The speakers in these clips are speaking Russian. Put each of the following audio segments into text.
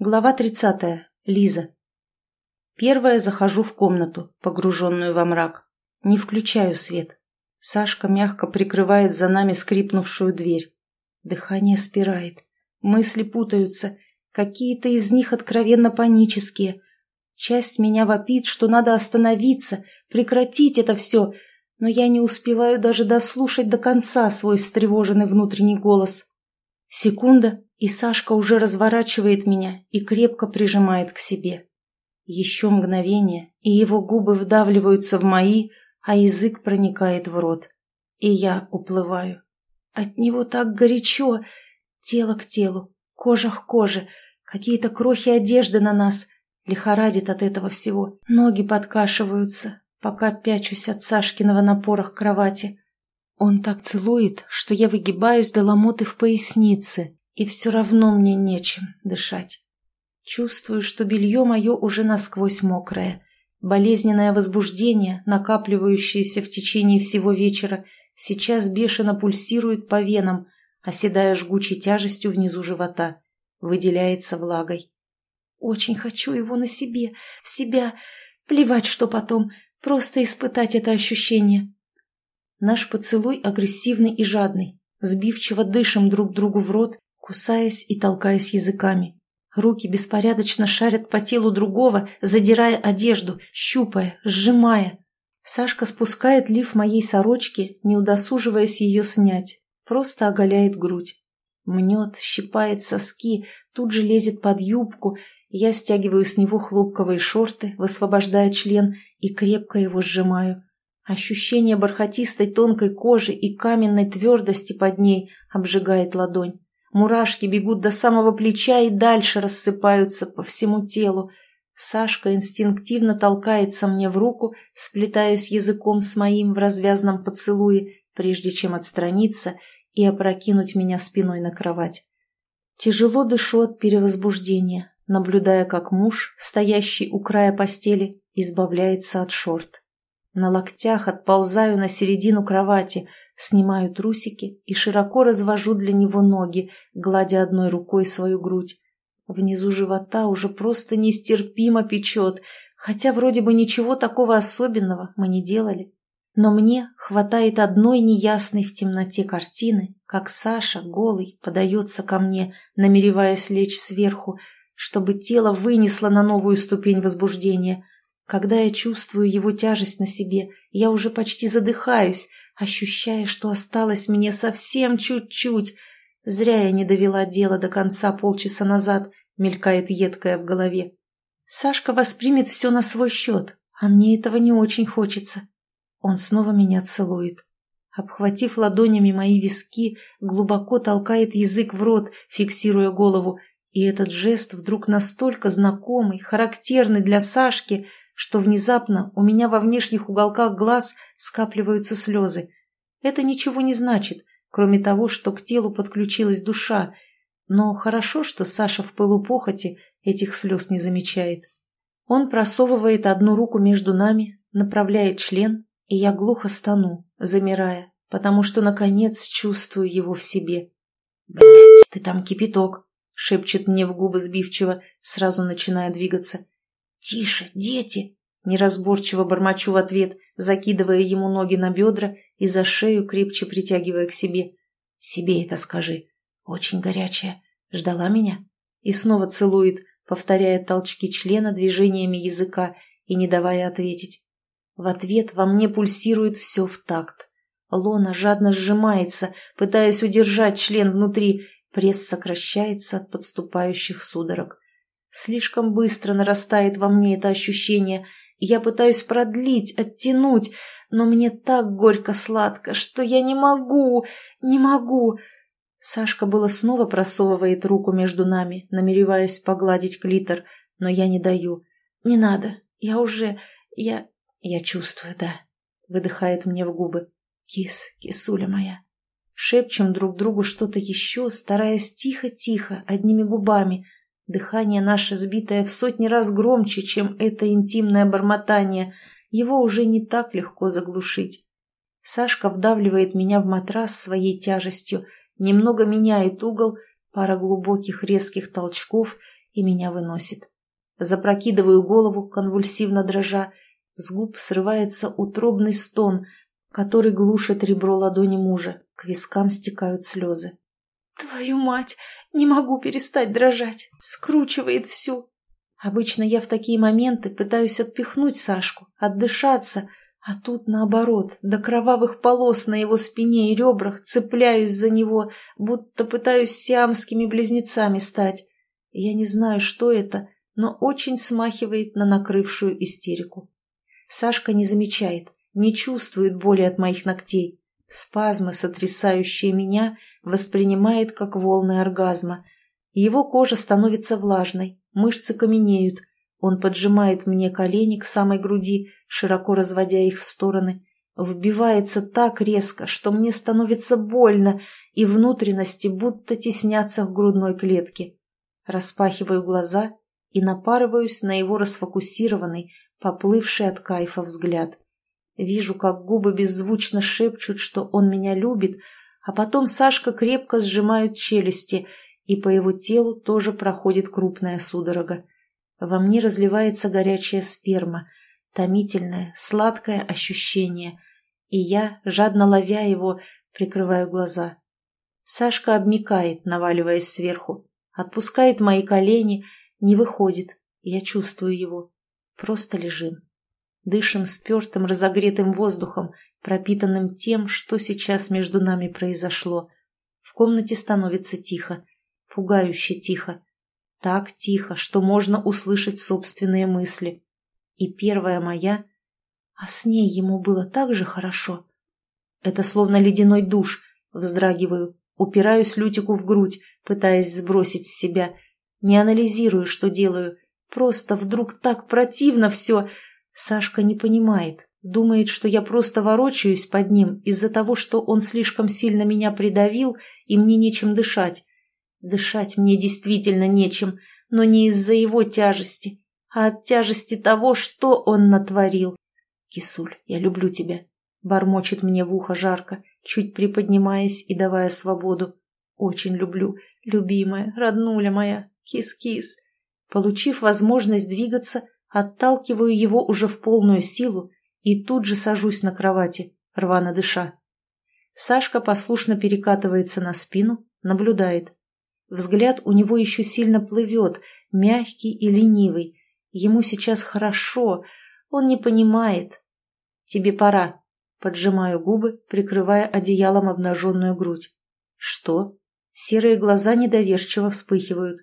Глава 30. Лиза. Первая захожу в комнату, погруженную во мрак. Не включаю свет. Сашка мягко прикрывает за нами скрипнувшую дверь. Дыхание спирает. Мысли путаются. Какие-то из них откровенно панические. Часть меня вопит, что надо остановиться, прекратить это все, но я не успеваю даже дослушать до конца свой встревоженный внутренний голос. Секунда, и Сашка уже разворачивает меня и крепко прижимает к себе. Еще мгновение, и его губы вдавливаются в мои, а язык проникает в рот. И я уплываю. От него так горячо, тело к телу, кожа к коже, какие-то крохи одежды на нас. Лихорадит от этого всего. Ноги подкашиваются, пока пячусь от Сашкиного напора к кровати. Он так целует, что я выгибаюсь до ломоты в пояснице, и все равно мне нечем дышать. Чувствую, что белье мое уже насквозь мокрое. Болезненное возбуждение, накапливающееся в течение всего вечера, сейчас бешено пульсирует по венам, оседая жгучей тяжестью внизу живота, выделяется влагой. Очень хочу его на себе, в себя, плевать, что потом, просто испытать это ощущение. Наш поцелуй агрессивный и жадный. Сбивчиво дышим друг другу в рот, кусаясь и толкаясь языками. Руки беспорядочно шарят по телу другого, задирая одежду, щупая, сжимая. Сашка спускает лиф моей сорочки, не удосуживаясь ее снять. Просто оголяет грудь. Мнет, щипает соски, тут же лезет под юбку. Я стягиваю с него хлопковые шорты, высвобождая член, и крепко его сжимаю. Ощущение бархатистой тонкой кожи и каменной твердости под ней обжигает ладонь. Мурашки бегут до самого плеча и дальше рассыпаются по всему телу. Сашка инстинктивно толкается мне в руку, сплетаясь языком с моим в развязном поцелуе, прежде чем отстраниться и опрокинуть меня спиной на кровать. Тяжело дышу от перевозбуждения, наблюдая, как муж, стоящий у края постели, избавляется от шорт. На локтях отползаю на середину кровати, снимаю трусики и широко развожу для него ноги, гладя одной рукой свою грудь. Внизу живота уже просто нестерпимо печет, хотя вроде бы ничего такого особенного мы не делали. Но мне хватает одной неясной в темноте картины, как Саша, голый, подается ко мне, намереваясь лечь сверху, чтобы тело вынесло на новую ступень возбуждения – когда я чувствую его тяжесть на себе, я уже почти задыхаюсь, ощущая, что осталось мне совсем чуть-чуть. Зря я не довела дело до конца полчаса назад, мелькает едкая в голове. Сашка воспримет все на свой счет, а мне этого не очень хочется. Он снова меня целует. Обхватив ладонями мои виски, глубоко толкает язык в рот, фиксируя голову, и этот жест вдруг настолько знакомый, характерный для Сашки, что внезапно у меня во внешних уголках глаз скапливаются слезы. Это ничего не значит, кроме того, что к телу подключилась душа, но хорошо, что Саша в пылу похоти этих слез не замечает. Он просовывает одну руку между нами, направляет член, и я глухо стану, замирая, потому что, наконец, чувствую его в себе. «Блядь, ты там кипяток!» — шепчет мне в губы сбивчиво, сразу начиная двигаться. «Тише, дети!» – неразборчиво бормочу в ответ, закидывая ему ноги на бедра и за шею крепче притягивая к себе. «Себе это скажи. Очень горячая. Ждала меня?» И снова целует, повторяя толчки члена движениями языка и не давая ответить. В ответ во мне пульсирует все в такт. Лона жадно сжимается, пытаясь удержать член внутри, пресс сокращается от подступающих судорог. Слишком быстро нарастает во мне это ощущение, я пытаюсь продлить, оттянуть, но мне так горько-сладко, что я не могу, не могу. Сашка было снова просовывает руку между нами, намереваясь погладить клитор, но я не даю. «Не надо, я уже... я... я чувствую, да», — выдыхает мне в губы. «Кис, кисуля моя». Шепчем друг другу что-то еще, стараясь тихо-тихо, одними губами — Дыхание наше, сбитое в сотни раз громче, чем это интимное бормотание, его уже не так легко заглушить. Сашка вдавливает меня в матрас своей тяжестью, немного меняет угол, пара глубоких резких толчков, и меня выносит. Запрокидываю голову, конвульсивно дрожа, с губ срывается утробный стон, который глушит ребро ладони мужа, к вискам стекают слезы. «Твою мать! Не могу перестать дрожать! Скручивает всю!» Обычно я в такие моменты пытаюсь отпихнуть Сашку, отдышаться, а тут наоборот, до кровавых полос на его спине и ребрах цепляюсь за него, будто пытаюсь сиамскими близнецами стать. Я не знаю, что это, но очень смахивает на накрывшую истерику. Сашка не замечает, не чувствует боли от моих ногтей. Спазмы, сотрясающие меня, воспринимает как волны оргазма. Его кожа становится влажной, мышцы каменеют. Он поджимает мне колени к самой груди, широко разводя их в стороны. Вбивается так резко, что мне становится больно, и внутренности будто теснятся в грудной клетке. Распахиваю глаза и напарываюсь на его расфокусированный, поплывший от кайфа взгляд. Вижу, как губы беззвучно шепчут, что он меня любит, а потом Сашка крепко сжимает челюсти, и по его телу тоже проходит крупная судорога. Во мне разливается горячая сперма, томительное, сладкое ощущение, и я, жадно ловя его, прикрываю глаза. Сашка обмикает, наваливаясь сверху, отпускает мои колени, не выходит, я чувствую его. Просто лежим. Дышим спертым, разогретым воздухом, пропитанным тем, что сейчас между нами произошло. В комнате становится тихо, пугающе тихо. Так тихо, что можно услышать собственные мысли. И первая моя... А с ней ему было так же хорошо. Это словно ледяной душ. Вздрагиваю, упираюсь Лютику в грудь, пытаясь сбросить с себя. Не анализирую, что делаю. Просто вдруг так противно все, Сашка не понимает, думает, что я просто ворочаюсь под ним из-за того, что он слишком сильно меня придавил, и мне нечем дышать. Дышать мне действительно нечем, но не из-за его тяжести, а от тяжести того, что он натворил. «Кисуль, я люблю тебя», — бормочет мне в ухо жарко, чуть приподнимаясь и давая свободу. «Очень люблю, любимая, роднуля моя, кис-кис». Получив возможность двигаться, Отталкиваю его уже в полную силу и тут же сажусь на кровати, рвано дыша. Сашка послушно перекатывается на спину, наблюдает. Взгляд у него еще сильно плывет, мягкий и ленивый. Ему сейчас хорошо, он не понимает. «Тебе пора», — поджимаю губы, прикрывая одеялом обнаженную грудь. «Что?» Серые глаза недоверчиво вспыхивают.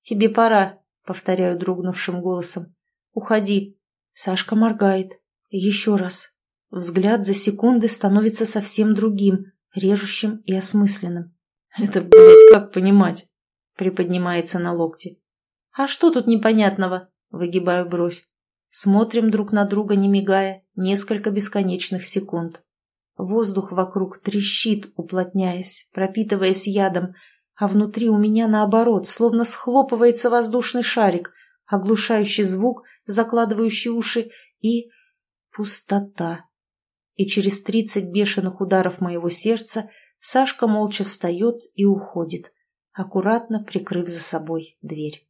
«Тебе пора», — повторяю дрогнувшим голосом. «Уходи». Сашка моргает. Еще раз. Взгляд за секунды становится совсем другим, режущим и осмысленным. «Это, блядь, как понимать?» Приподнимается на локте. «А что тут непонятного?» Выгибаю бровь. Смотрим друг на друга, не мигая, несколько бесконечных секунд. Воздух вокруг трещит, уплотняясь, пропитываясь ядом, а внутри у меня наоборот, словно схлопывается воздушный шарик – оглушающий звук, закладывающий уши, и пустота. И через тридцать бешеных ударов моего сердца Сашка молча встает и уходит, аккуратно прикрыв за собой дверь.